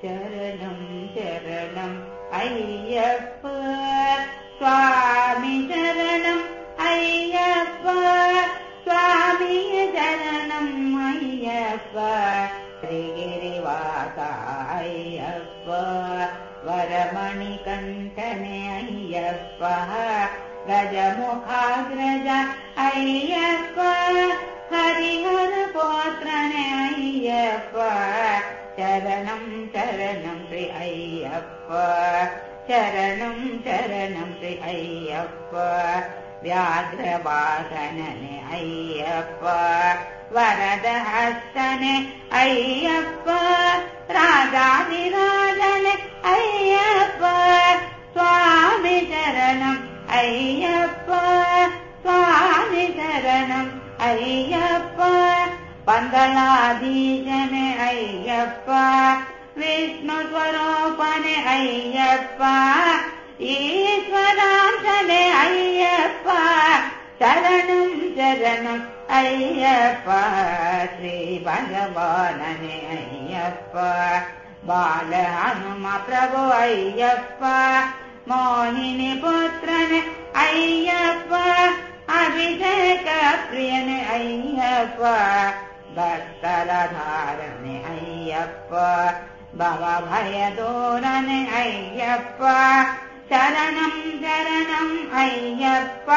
शरणं शरणम् अय्यप्प स्वामि शरणम् अय्यप्प स्वामी शरणम् अय्यप्प श्रीगिरिवासा अय्यप्प वरमणिकण्ठने अय्यप्प गजमुखाग्रज अय्यप्प शरणं शरणं श्री अय्यप्प. शरणं शरणं श्री अय्यप्प. व्याघ्रवासनने अय्यप्प. वरदहस्तने अय्यप्प. राजाधिराजने अय्यप्प. स्वामि शरणम् अय्यप्प. स्वामि शरणम् अय्यप्प. पन्दलाधीशने अय्यप्प विष्णुस्वरूपने अय्यप्प ईश्वरांशने अय्यप्प शरणं शरणम् अय्यप्प श्रीभगवानने अय्यप्प बाल हनुम प्रभु अय्यप्प मोहिनी पुत्रने अय्यप्प अभिषेक प्रियने अय्यप्प भक्तरधारणे अय्यप्प। शरणं शरणम् अय्यप्प। स्वामि शरणम् अय्यप्प